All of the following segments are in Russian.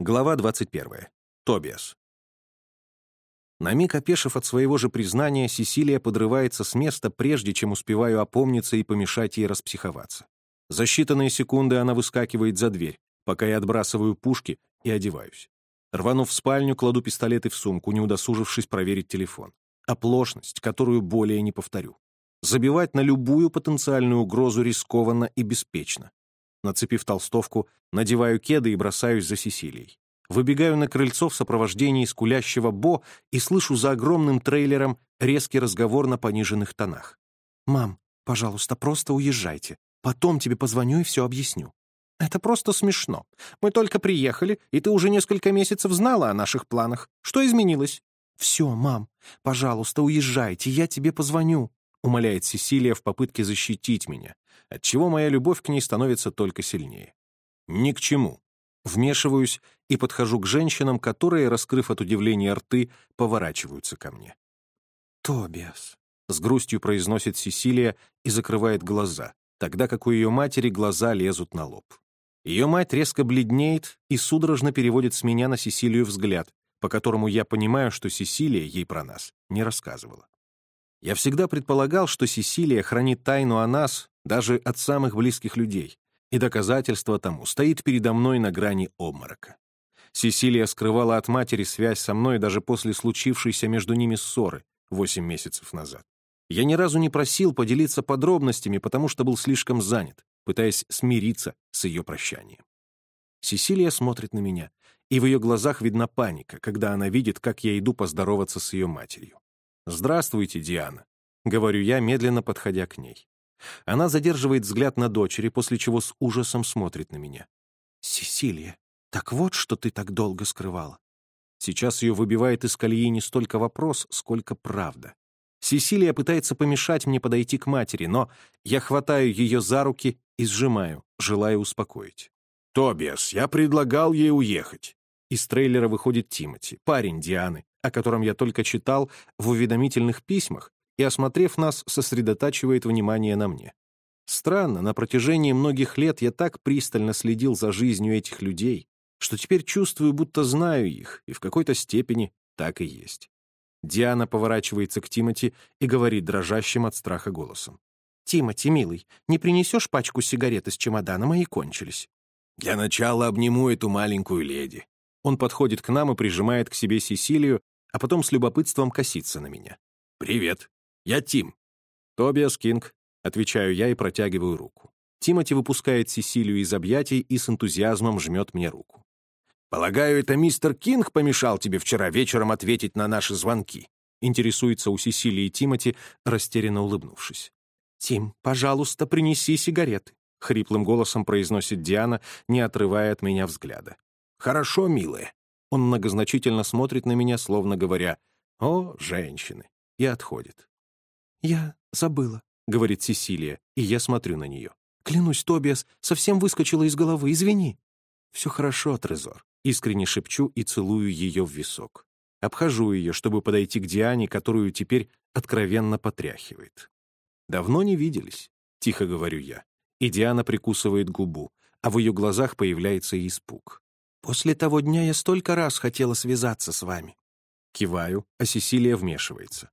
Глава 21. Тобиас. На миг опешив от своего же признания, Сесилия подрывается с места, прежде чем успеваю опомниться и помешать ей распсиховаться. За считанные секунды она выскакивает за дверь, пока я отбрасываю пушки и одеваюсь. Рванув в спальню, кладу пистолеты в сумку, не удосужившись проверить телефон. Оплошность, которую более не повторю. Забивать на любую потенциальную угрозу рискованно и беспечно. Нацепив толстовку, надеваю кеды и бросаюсь за Сесилией. Выбегаю на крыльцо в сопровождении скулящего Бо и слышу за огромным трейлером резкий разговор на пониженных тонах. «Мам, пожалуйста, просто уезжайте. Потом тебе позвоню и все объясню». «Это просто смешно. Мы только приехали, и ты уже несколько месяцев знала о наших планах. Что изменилось?» «Все, мам, пожалуйста, уезжайте, я тебе позвоню», — умоляет Сесилия в попытке защитить меня отчего моя любовь к ней становится только сильнее. Ни к чему. Вмешиваюсь и подхожу к женщинам, которые, раскрыв от удивления рты, поворачиваются ко мне. «Тобиас», — с грустью произносит Сесилия и закрывает глаза, тогда как у ее матери глаза лезут на лоб. Ее мать резко бледнеет и судорожно переводит с меня на Сесилию взгляд, по которому я понимаю, что Сесилия ей про нас не рассказывала. Я всегда предполагал, что Сесилия хранит тайну о нас даже от самых близких людей, и доказательство тому стоит передо мной на грани обморока. Сесилия скрывала от матери связь со мной даже после случившейся между ними ссоры восемь месяцев назад. Я ни разу не просил поделиться подробностями, потому что был слишком занят, пытаясь смириться с ее прощанием. Сесилия смотрит на меня, и в ее глазах видна паника, когда она видит, как я иду поздороваться с ее матерью. «Здравствуйте, Диана», — говорю я, медленно подходя к ней. Она задерживает взгляд на дочери, после чего с ужасом смотрит на меня. «Сесилия, так вот, что ты так долго скрывала». Сейчас ее выбивает из колеи не столько вопрос, сколько правда. Сесилия пытается помешать мне подойти к матери, но я хватаю ее за руки и сжимаю, желая успокоить. «Тобиас, я предлагал ей уехать». Из трейлера выходит Тимати, парень Дианы, о котором я только читал в уведомительных письмах, и, осмотрев нас, сосредотачивает внимание на мне. Странно, на протяжении многих лет я так пристально следил за жизнью этих людей, что теперь чувствую, будто знаю их, и в какой-то степени так и есть. Диана поворачивается к Тимати и говорит дрожащим от страха голосом. «Тимати, милый, не принесешь пачку сигарет из чемодана? Мои кончились». «Для начала обниму эту маленькую леди». Он подходит к нам и прижимает к себе Сесилию, а потом с любопытством косится на меня. «Привет, я Тим». «Тобиас Кинг», — отвечаю я и протягиваю руку. Тимати выпускает Сесилию из объятий и с энтузиазмом жмет мне руку. «Полагаю, это мистер Кинг помешал тебе вчера вечером ответить на наши звонки?» Интересуется у Сесилии Тимати, растерянно улыбнувшись. «Тим, пожалуйста, принеси сигареты», — хриплым голосом произносит Диана, не отрывая от меня взгляда. «Хорошо, милая», он многозначительно смотрит на меня, словно говоря «О, женщины!» и отходит. «Я забыла», — говорит Сесилия, и я смотрю на нее. «Клянусь, Тобиас, совсем выскочила из головы, извини». «Все хорошо, Трезор», — искренне шепчу и целую ее в висок. Обхожу ее, чтобы подойти к Диане, которую теперь откровенно потряхивает. «Давно не виделись», — тихо говорю я. И Диана прикусывает губу, а в ее глазах появляется испуг. После того дня я столько раз хотела связаться с вами». Киваю, а Сесилия вмешивается.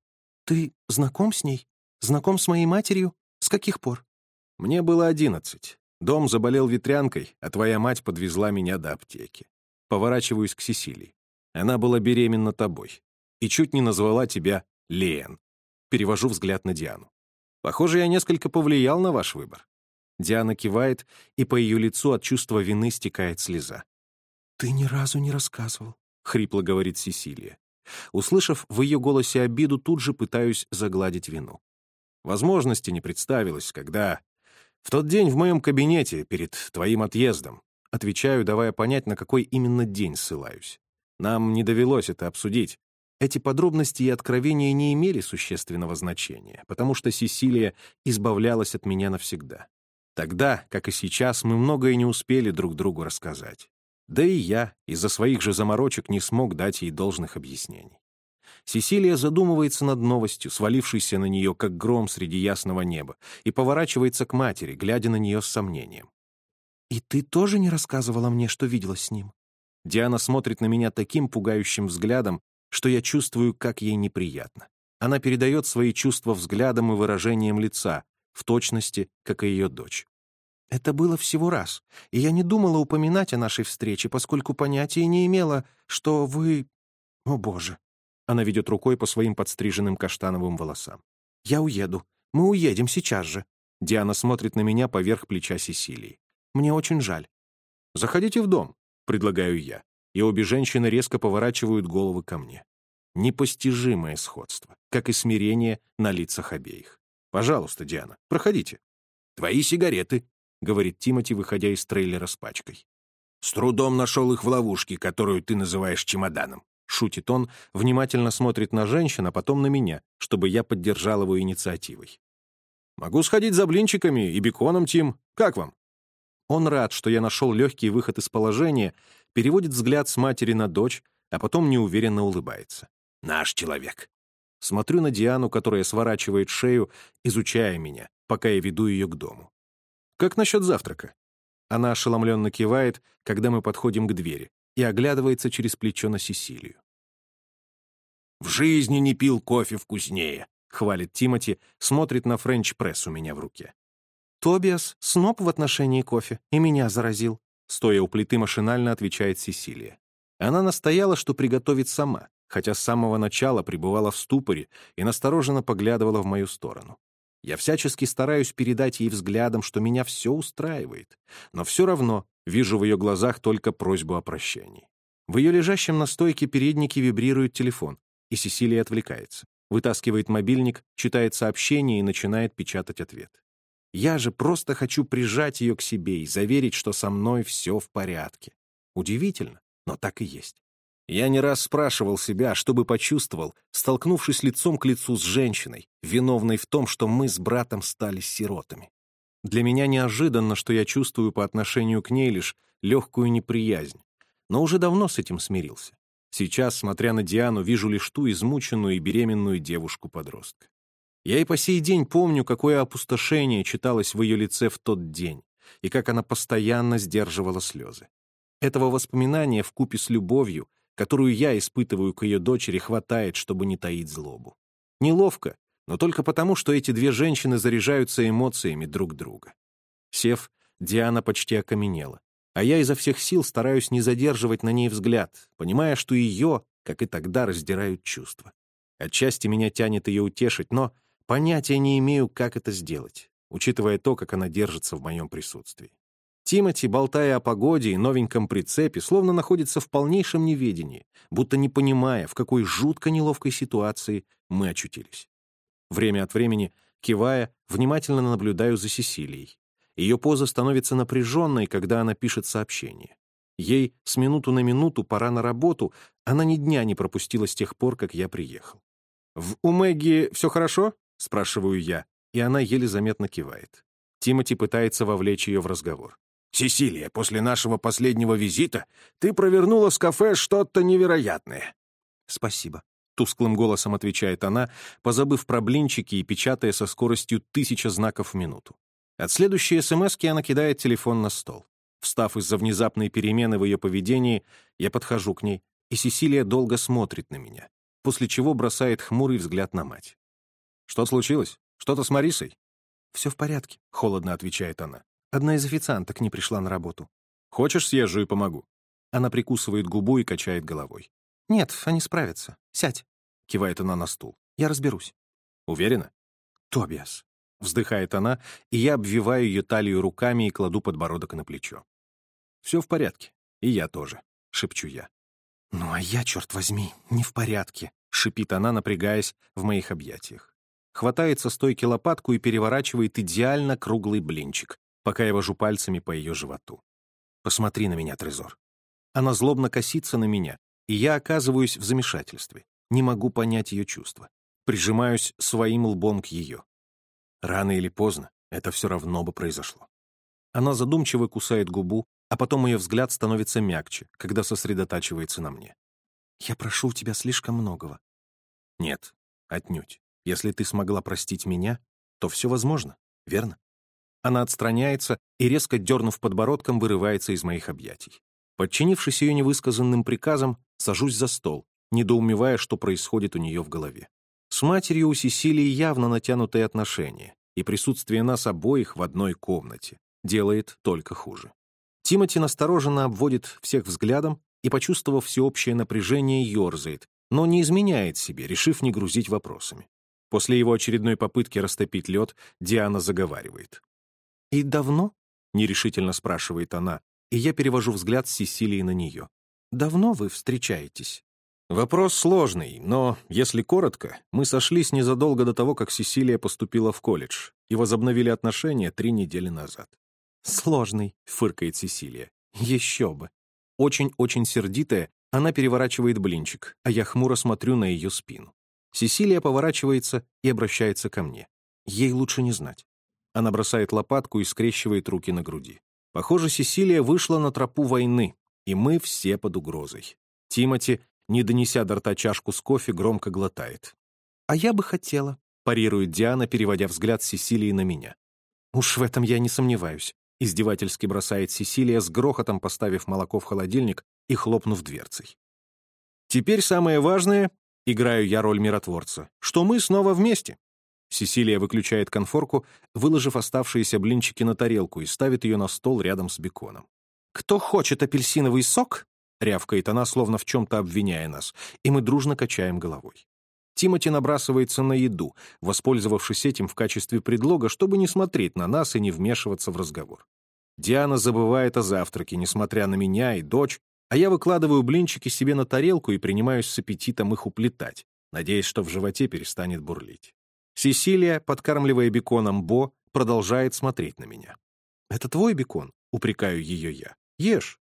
«Ты знаком с ней? Знаком с моей матерью? С каких пор?» «Мне было одиннадцать. Дом заболел ветрянкой, а твоя мать подвезла меня до аптеки. Поворачиваюсь к Сесилии. Она была беременна тобой. И чуть не назвала тебя Лен. Перевожу взгляд на Диану. Похоже, я несколько повлиял на ваш выбор. Диана кивает, и по ее лицу от чувства вины стекает слеза. «Ты ни разу не рассказывал», — хрипло говорит Сесилия. Услышав в ее голосе обиду, тут же пытаюсь загладить вину. Возможности не представилось, когда... В тот день в моем кабинете, перед твоим отъездом, отвечаю, давая понять, на какой именно день ссылаюсь. Нам не довелось это обсудить. Эти подробности и откровения не имели существенного значения, потому что Сесилия избавлялась от меня навсегда. Тогда, как и сейчас, мы многое не успели друг другу рассказать. Да и я из-за своих же заморочек не смог дать ей должных объяснений. Сесилия задумывается над новостью, свалившейся на нее, как гром среди ясного неба, и поворачивается к матери, глядя на нее с сомнением. «И ты тоже не рассказывала мне, что видела с ним?» Диана смотрит на меня таким пугающим взглядом, что я чувствую, как ей неприятно. Она передает свои чувства взглядом и выражением лица, в точности, как и ее дочь. Это было всего раз, и я не думала упоминать о нашей встрече, поскольку понятия не имела, что вы... О, Боже!» Она ведет рукой по своим подстриженным каштановым волосам. «Я уеду. Мы уедем сейчас же». Диана смотрит на меня поверх плеча Сесилии. «Мне очень жаль». «Заходите в дом», — предлагаю я, и обе женщины резко поворачивают головы ко мне. Непостижимое сходство, как и смирение на лицах обеих. «Пожалуйста, Диана, проходите». «Твои сигареты», — говорит Тимати, выходя из трейлера с пачкой. «С трудом нашел их в ловушке, которую ты называешь чемоданом». Шутит он, внимательно смотрит на женщин, а потом на меня, чтобы я поддержал его инициативой. «Могу сходить за блинчиками и беконом, Тим. Как вам?» Он рад, что я нашел легкий выход из положения, переводит взгляд с матери на дочь, а потом неуверенно улыбается. «Наш человек». Смотрю на Диану, которая сворачивает шею, изучая меня, пока я веду ее к дому. «Как насчет завтрака?» Она ошеломленно кивает, когда мы подходим к двери, и оглядывается через плечо на Сесилию. «В жизни не пил кофе вкуснее», — хвалит Тимати, смотрит на френч-пресс у меня в руке. «Тобиас сноб в отношении кофе, и меня заразил», стоя у плиты машинально отвечает Сесилия. Она настояла, что приготовит сама, хотя с самого начала пребывала в ступоре и настороженно поглядывала в мою сторону. Я всячески стараюсь передать ей взглядом, что меня все устраивает, но все равно вижу в ее глазах только просьбу о прощении. В ее лежащем на стойке переднике вибрирует телефон, и Сесилия отвлекается. Вытаскивает мобильник, читает сообщение и начинает печатать ответ. Я же просто хочу прижать ее к себе и заверить, что со мной все в порядке. Удивительно, но так и есть. Я не раз спрашивал себя, что бы почувствовал, столкнувшись лицом к лицу с женщиной, виновной в том, что мы с братом стали сиротами. Для меня неожиданно, что я чувствую по отношению к ней лишь легкую неприязнь, но уже давно с этим смирился. Сейчас, смотря на Диану, вижу лишь ту измученную и беременную девушку-подростка. Я и по сей день помню, какое опустошение читалось в ее лице в тот день, и как она постоянно сдерживала слезы. Этого воспоминания в купе с любовью, которую я испытываю к ее дочери, хватает, чтобы не таить злобу. Неловко, но только потому, что эти две женщины заряжаются эмоциями друг друга. Сев, Диана почти окаменела, а я изо всех сил стараюсь не задерживать на ней взгляд, понимая, что ее, как и тогда, раздирают чувства. Отчасти меня тянет ее утешить, но Понятия не имею, как это сделать, учитывая то, как она держится в моем присутствии. Тимати, болтая о погоде и новеньком прицепе, словно находится в полнейшем неведении, будто не понимая, в какой жутко неловкой ситуации мы очутились. Время от времени, кивая, внимательно наблюдаю за Сесилией. Ее поза становится напряженной, когда она пишет сообщение. Ей с минуту на минуту пора на работу, она ни дня не пропустила с тех пор, как я приехал. «В Умеги все хорошо?» — спрашиваю я, и она еле заметно кивает. Тимати пытается вовлечь ее в разговор. «Сесилия, после нашего последнего визита ты провернула с кафе что-то невероятное». «Спасибо», — тусклым голосом отвечает она, позабыв про блинчики и печатая со скоростью тысяча знаков в минуту. От следующей СМСки она кидает телефон на стол. Встав из-за внезапной перемены в ее поведении, я подхожу к ней, и Сесилия долго смотрит на меня, после чего бросает хмурый взгляд на мать. «Что случилось? Что-то с Марисой?» «Все в порядке», — холодно отвечает она. «Одна из официанток не пришла на работу». «Хочешь, съезжу и помогу?» Она прикусывает губу и качает головой. «Нет, они справятся. Сядь», — кивает она на стул. «Я разберусь». «Уверена?» «Тобиас», — вздыхает она, и я обвиваю ее талию руками и кладу подбородок на плечо. «Все в порядке. И я тоже», — шепчу я. «Ну а я, черт возьми, не в порядке», — шипит она, напрягаясь в моих объятиях хватает со стойки лопатку и переворачивает идеально круглый блинчик, пока я вожу пальцами по ее животу. «Посмотри на меня, Трезор». Она злобно косится на меня, и я оказываюсь в замешательстве. Не могу понять ее чувства. Прижимаюсь своим лбом к ее. Рано или поздно это все равно бы произошло. Она задумчиво кусает губу, а потом ее взгляд становится мягче, когда сосредотачивается на мне. «Я прошу у тебя слишком многого». «Нет, отнюдь. Если ты смогла простить меня, то все возможно, верно? Она отстраняется и, резко дернув подбородком, вырывается из моих объятий. Подчинившись ее невысказанным приказам, сажусь за стол, недоумевая, что происходит у нее в голове. С матерью у Сесилии явно натянутые отношения, и присутствие нас обоих в одной комнате делает только хуже. Тимоти настороженно обводит всех взглядом и, почувствовав всеобщее напряжение, ерзает, но не изменяет себе, решив не грузить вопросами. После его очередной попытки растопить лед, Диана заговаривает. «И давно?» — нерешительно спрашивает она, и я перевожу взгляд с Сесилии на нее. «Давно вы встречаетесь?» Вопрос сложный, но, если коротко, мы сошлись незадолго до того, как Сесилия поступила в колледж и возобновили отношения три недели назад. «Сложный», — фыркает Сесилия. «Еще бы». Очень-очень сердитая, она переворачивает блинчик, а я хмуро смотрю на ее спину. Сесилия поворачивается и обращается ко мне. Ей лучше не знать. Она бросает лопатку и скрещивает руки на груди. Похоже, Сесилия вышла на тропу войны, и мы все под угрозой. Тимати, не донеся до рта чашку с кофе, громко глотает. «А я бы хотела», — парирует Диана, переводя взгляд Сесилии на меня. «Уж в этом я не сомневаюсь», — издевательски бросает Сесилия, с грохотом поставив молоко в холодильник и хлопнув дверцей. «Теперь самое важное, — играю я роль миротворца, — что мы снова вместе. Сесилия выключает конфорку, выложив оставшиеся блинчики на тарелку и ставит ее на стол рядом с беконом. «Кто хочет апельсиновый сок?» — рявкает она, словно в чем-то обвиняя нас, и мы дружно качаем головой. Тимати набрасывается на еду, воспользовавшись этим в качестве предлога, чтобы не смотреть на нас и не вмешиваться в разговор. Диана забывает о завтраке, несмотря на меня и дочь, а я выкладываю блинчики себе на тарелку и принимаюсь с аппетитом их уплетать, надеясь, что в животе перестанет бурлить. Сесилия, подкармливая беконом Бо, продолжает смотреть на меня. «Это твой бекон?» — упрекаю ее я. «Ешь».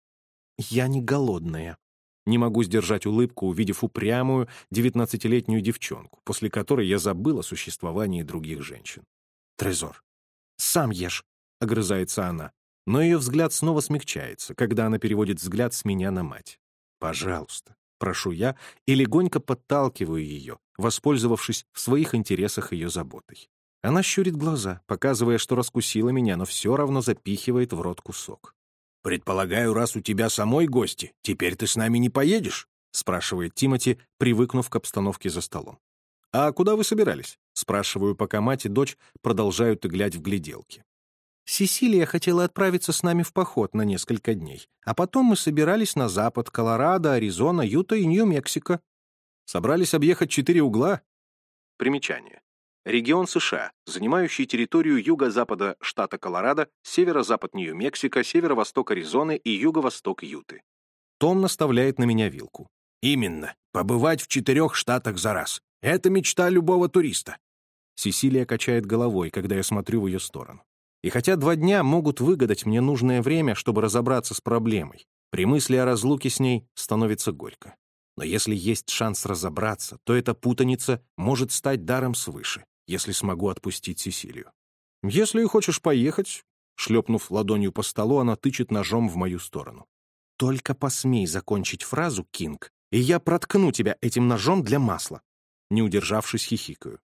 «Я не голодная». Не могу сдержать улыбку, увидев упрямую девятнадцатилетнюю девчонку, после которой я забыл о существовании других женщин. «Трезор, сам ешь», — огрызается она, но ее взгляд снова смягчается, когда она переводит взгляд с меня на мать. «Пожалуйста, прошу я, и легонько подталкиваю ее, воспользовавшись в своих интересах ее заботой. Она щурит глаза, показывая, что раскусила меня, но все равно запихивает в рот кусок. «Предполагаю, раз у тебя самой гости, теперь ты с нами не поедешь?» — спрашивает Тимати, привыкнув к обстановке за столом. «А куда вы собирались?» — спрашиваю, пока мать и дочь продолжают иглять в гляделки. Сесилия хотела отправиться с нами в поход на несколько дней, а потом мы собирались на запад, Колорадо, Аризона, Юта и Нью-Мексико. Собрались объехать четыре угла? Примечание. Регион США, занимающий территорию юго-запада штата Колорадо, северо-запад Нью-Мексико, северо-восток Аризоны и юго-восток Юты. Том наставляет на меня вилку. «Именно. Побывать в четырех штатах за раз. Это мечта любого туриста». Сесилия качает головой, когда я смотрю в ее сторону. И хотя два дня могут выгадать мне нужное время, чтобы разобраться с проблемой, при мысли о разлуке с ней становится горько. Но если есть шанс разобраться, то эта путаница может стать даром свыше, если смогу отпустить Сесилию. «Если хочешь поехать...» Шлепнув ладонью по столу, она тычет ножом в мою сторону. «Только посмей закончить фразу, Кинг, и я проткну тебя этим ножом для масла». Не удержавшись, хихикаю.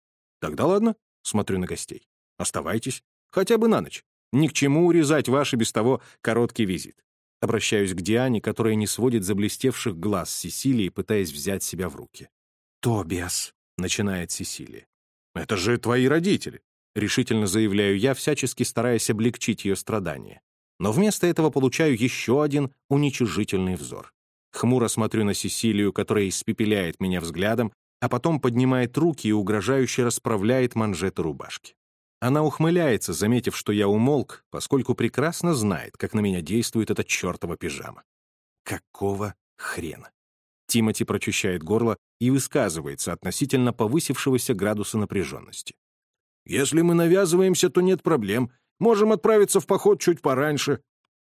«Тогда ладно», — смотрю на гостей. «Оставайтесь. Хотя бы на ночь. Ни к чему урезать ваш и без того короткий визит. Обращаюсь к Диане, которая не сводит заблестевших глаз Сесилии, пытаясь взять себя в руки. «Тобиас», — начинает Сесилия. «Это же твои родители», — решительно заявляю я, всячески стараясь облегчить ее страдания. Но вместо этого получаю еще один уничижительный взор. Хмуро смотрю на Сесилию, которая испепеляет меня взглядом, а потом поднимает руки и угрожающе расправляет манжеты рубашки. Она ухмыляется, заметив, что я умолк, поскольку прекрасно знает, как на меня действует эта чертова пижама. Какого хрена? Тимати прочищает горло и высказывается относительно повысившегося градуса напряженности. «Если мы навязываемся, то нет проблем. Можем отправиться в поход чуть пораньше».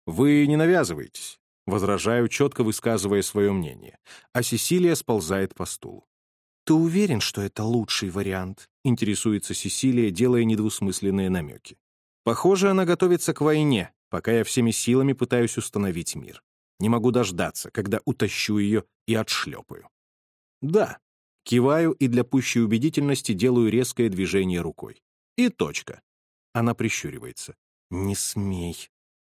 «Вы не навязываетесь», — возражаю, четко высказывая свое мнение, а Сесилия сползает по стулу. «Ты уверен, что это лучший вариант?» — интересуется Сесилия, делая недвусмысленные намеки. «Похоже, она готовится к войне, пока я всеми силами пытаюсь установить мир. Не могу дождаться, когда утащу ее и отшлепаю». «Да». Киваю и для пущей убедительности делаю резкое движение рукой. И точка. Она прищуривается. «Не смей».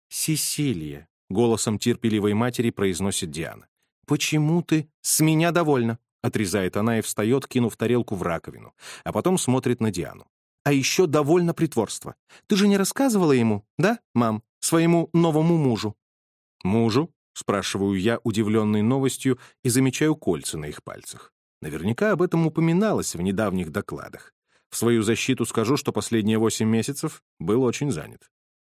«Сесилия, — голосом терпеливой матери произносит Диана. «Почему ты с меня довольна?» — отрезает она и встает, кинув тарелку в раковину, а потом смотрит на Диану. «А еще довольно притворство. Ты же не рассказывала ему, да, мам, своему новому мужу?» «Мужу?» — спрашиваю я, удивленный новостью, и замечаю кольца на их пальцах. Наверняка об этом упоминалось в недавних докладах. В свою защиту скажу, что последние восемь месяцев был очень занят.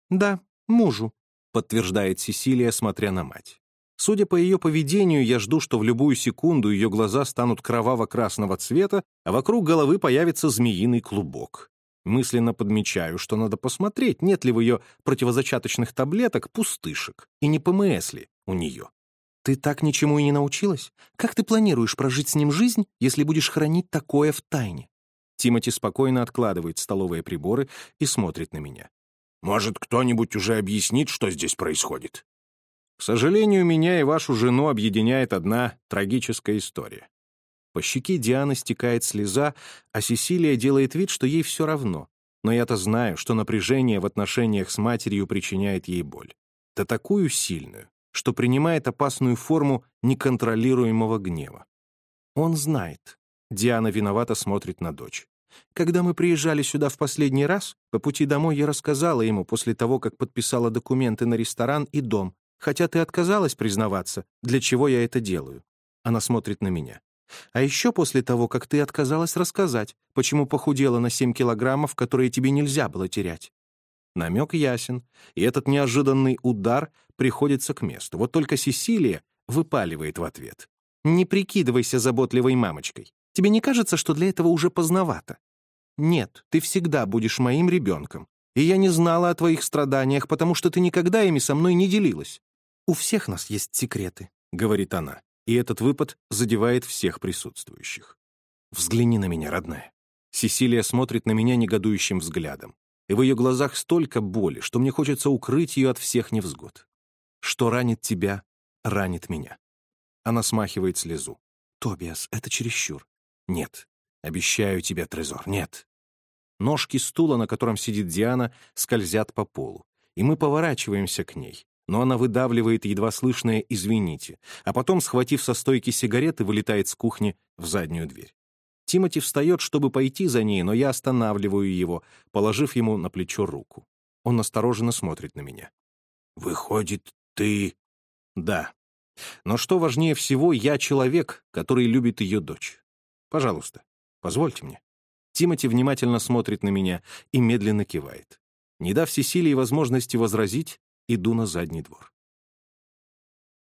«Да, мужу», — подтверждает Сесилия, смотря на мать. Судя по ее поведению, я жду, что в любую секунду ее глаза станут кроваво-красного цвета, а вокруг головы появится змеиный клубок. Мысленно подмечаю, что надо посмотреть, нет ли в ее противозачаточных таблеток пустышек, и не ПМС ли у нее. Ты так ничему и не научилась? Как ты планируешь прожить с ним жизнь, если будешь хранить такое в тайне? Тимати спокойно откладывает столовые приборы и смотрит на меня. Может, кто-нибудь уже объяснит, что здесь происходит? К сожалению, меня и вашу жену объединяет одна трагическая история. По щеке Дианы стекает слеза, а Сесилия делает вид, что ей все равно. Но я-то знаю, что напряжение в отношениях с матерью причиняет ей боль. Да такую сильную, что принимает опасную форму неконтролируемого гнева. Он знает. Диана виновато смотрит на дочь. Когда мы приезжали сюда в последний раз, по пути домой я рассказала ему после того, как подписала документы на ресторан и дом, хотя ты отказалась признаваться, для чего я это делаю. Она смотрит на меня. А еще после того, как ты отказалась рассказать, почему похудела на 7 килограммов, которые тебе нельзя было терять. Намек ясен, и этот неожиданный удар приходится к месту. Вот только Сесилия выпаливает в ответ. «Не прикидывайся заботливой мамочкой. Тебе не кажется, что для этого уже поздновато? Нет, ты всегда будешь моим ребенком. И я не знала о твоих страданиях, потому что ты никогда ими со мной не делилась. У всех нас есть секреты», — говорит она, и этот выпад задевает всех присутствующих. «Взгляни на меня, родная». Сесилия смотрит на меня негодующим взглядом и в ее глазах столько боли, что мне хочется укрыть ее от всех невзгод. Что ранит тебя, ранит меня. Она смахивает слезу. «Тобиас, это чересчур». «Нет. Обещаю тебе, Трезор, нет». Ножки стула, на котором сидит Диана, скользят по полу, и мы поворачиваемся к ней, но она выдавливает едва слышное «извините», а потом, схватив со стойки сигареты, вылетает с кухни в заднюю дверь. Тимати встает, чтобы пойти за ней, но я останавливаю его, положив ему на плечо руку. Он настороженно смотрит на меня. «Выходит, ты...» «Да. Но что важнее всего, я человек, который любит ее дочь. Пожалуйста, позвольте мне». Тимати внимательно смотрит на меня и медленно кивает. Не дав Сесилии возможности возразить, иду на задний двор.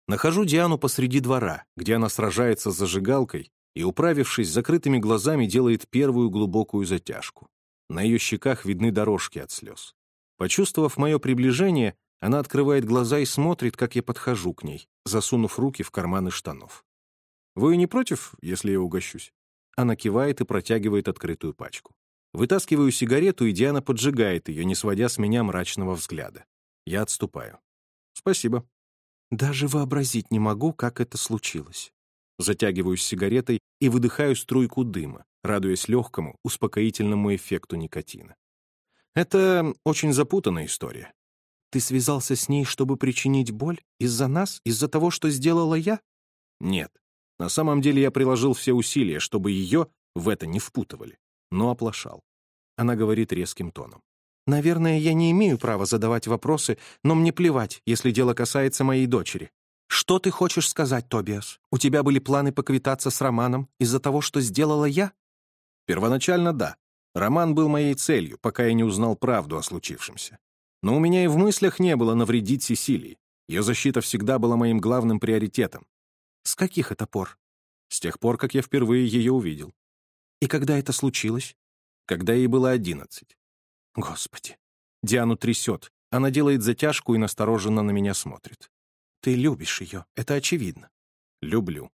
Нахожу Диану посреди двора, где она сражается с зажигалкой, и, управившись закрытыми глазами, делает первую глубокую затяжку. На ее щеках видны дорожки от слез. Почувствовав мое приближение, она открывает глаза и смотрит, как я подхожу к ней, засунув руки в карманы штанов. «Вы не против, если я угощусь?» Она кивает и протягивает открытую пачку. Вытаскиваю сигарету, и Диана поджигает ее, не сводя с меня мрачного взгляда. Я отступаю. «Спасибо». Даже вообразить не могу, как это случилось. Затягиваюсь сигаретой и выдыхаю струйку дыма, радуясь легкому, успокоительному эффекту никотина. Это очень запутанная история. Ты связался с ней, чтобы причинить боль? Из-за нас? Из-за того, что сделала я? Нет. На самом деле я приложил все усилия, чтобы ее в это не впутывали, но оплошал. Она говорит резким тоном. «Наверное, я не имею права задавать вопросы, но мне плевать, если дело касается моей дочери. «Что ты хочешь сказать, Тобиас? У тебя были планы поквитаться с Романом из-за того, что сделала я?» Первоначально да. Роман был моей целью, пока я не узнал правду о случившемся. Но у меня и в мыслях не было навредить Сесилии. Ее защита всегда была моим главным приоритетом. С каких это пор? С тех пор, как я впервые ее увидел. И когда это случилось? Когда ей было одиннадцать. Господи. Диану трясет. Она делает затяжку и настороженно на меня смотрит. Ты любишь ее, это очевидно. Люблю.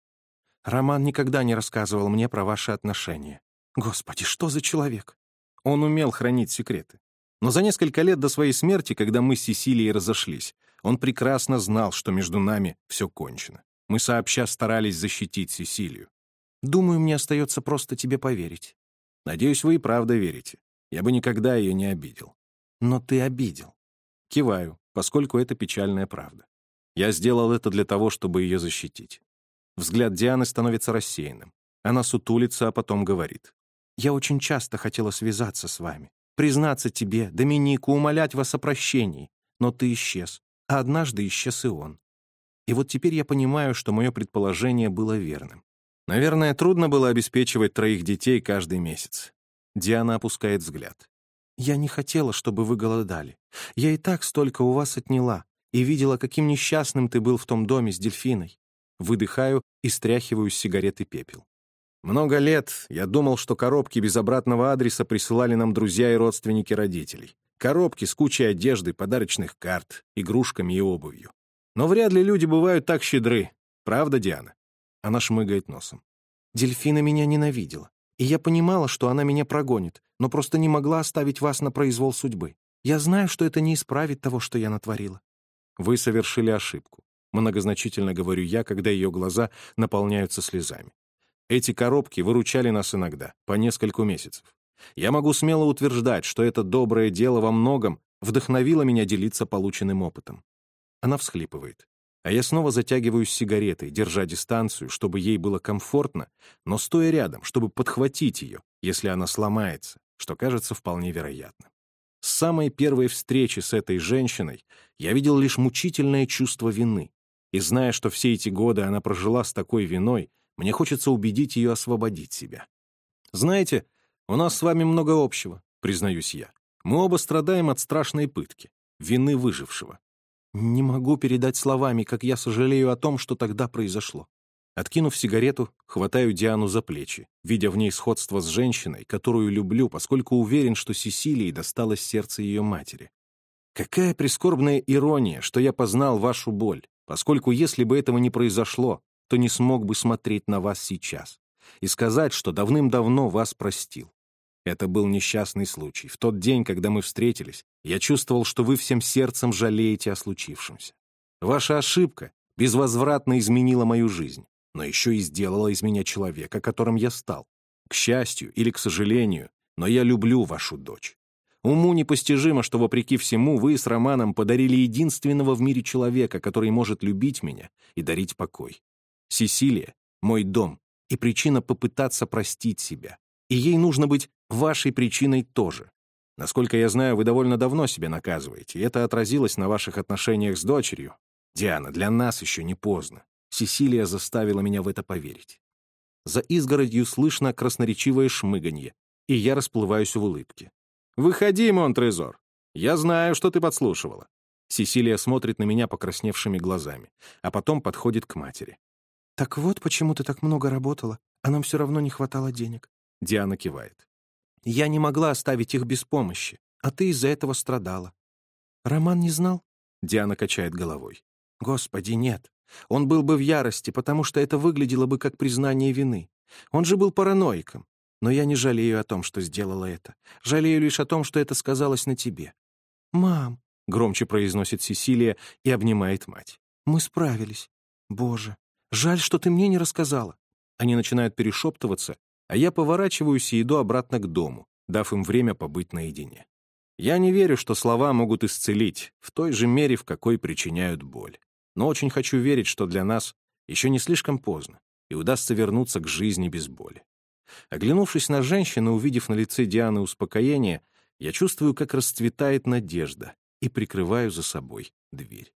Роман никогда не рассказывал мне про ваши отношения. Господи, что за человек? Он умел хранить секреты. Но за несколько лет до своей смерти, когда мы с Сесилией разошлись, он прекрасно знал, что между нами все кончено. Мы сообща старались защитить Сесилию. Думаю, мне остается просто тебе поверить. Надеюсь, вы и правда верите. Я бы никогда ее не обидел. Но ты обидел. Киваю, поскольку это печальная правда. Я сделал это для того, чтобы ее защитить. Взгляд Дианы становится рассеянным. Она сутулится, а потом говорит. «Я очень часто хотела связаться с вами, признаться тебе, Доминику, умолять вас о прощении, но ты исчез, а однажды исчез и он. И вот теперь я понимаю, что мое предположение было верным. Наверное, трудно было обеспечивать троих детей каждый месяц. Диана опускает взгляд. «Я не хотела, чтобы вы голодали. Я и так столько у вас отняла и видела, каким несчастным ты был в том доме с дельфиной. Выдыхаю и стряхиваю с сигареты пепел. Много лет я думал, что коробки без обратного адреса присылали нам друзья и родственники родителей. Коробки с кучей одежды, подарочных карт, игрушками и обувью. Но вряд ли люди бывают так щедры. Правда, Диана? Она шмыгает носом. Дельфина меня ненавидела. И я понимала, что она меня прогонит, но просто не могла оставить вас на произвол судьбы. Я знаю, что это не исправит того, что я натворила. Вы совершили ошибку. Многозначительно говорю я, когда ее глаза наполняются слезами. Эти коробки выручали нас иногда, по нескольку месяцев. Я могу смело утверждать, что это доброе дело во многом вдохновило меня делиться полученным опытом. Она всхлипывает. А я снова затягиваюсь сигаретой, держа дистанцию, чтобы ей было комфортно, но стоя рядом, чтобы подхватить ее, если она сломается, что кажется вполне вероятным. С самой первой встречи с этой женщиной я видел лишь мучительное чувство вины. И зная, что все эти годы она прожила с такой виной, мне хочется убедить ее освободить себя. Знаете, у нас с вами много общего, признаюсь я. Мы оба страдаем от страшной пытки, вины выжившего. Не могу передать словами, как я сожалею о том, что тогда произошло. Откинув сигарету, хватаю Диану за плечи, видя в ней сходство с женщиной, которую люблю, поскольку уверен, что Сесилии досталось сердце ее матери. Какая прискорбная ирония, что я познал вашу боль, поскольку если бы этого не произошло, то не смог бы смотреть на вас сейчас и сказать, что давным-давно вас простил. Это был несчастный случай. В тот день, когда мы встретились, я чувствовал, что вы всем сердцем жалеете о случившемся. Ваша ошибка безвозвратно изменила мою жизнь, но еще и сделала из меня человека, которым я стал. К счастью или к сожалению, но я люблю вашу дочь. Уму непостижимо, что, вопреки всему, вы с Романом подарили единственного в мире человека, который может любить меня и дарить покой. Сесилия — мой дом и причина попытаться простить себя. И ей нужно быть вашей причиной тоже. Насколько я знаю, вы довольно давно себя наказываете, и это отразилось на ваших отношениях с дочерью. Диана, для нас еще не поздно. Сесилия заставила меня в это поверить. За изгородью слышно красноречивое шмыганье, и я расплываюсь в улыбке. «Выходи, Монтрезор! Я знаю, что ты подслушивала». Сесилия смотрит на меня покрасневшими глазами, а потом подходит к матери. «Так вот почему ты так много работала, а нам все равно не хватало денег». Диана кивает. Я не могла оставить их без помощи, а ты из-за этого страдала. Роман не знал? Диана качает головой. Господи, нет. Он был бы в ярости, потому что это выглядело бы как признание вины. Он же был параноиком. Но я не жалею о том, что сделала это. Жалею лишь о том, что это сказалось на тебе. «Мам», — громче произносит Сесилия и обнимает мать. «Мы справились. Боже, жаль, что ты мне не рассказала». Они начинают перешептываться, а я поворачиваюсь и иду обратно к дому, дав им время побыть наедине. Я не верю, что слова могут исцелить в той же мере, в какой причиняют боль. Но очень хочу верить, что для нас еще не слишком поздно, и удастся вернуться к жизни без боли. Оглянувшись на женщину, увидев на лице Дианы успокоение, я чувствую, как расцветает надежда, и прикрываю за собой дверь.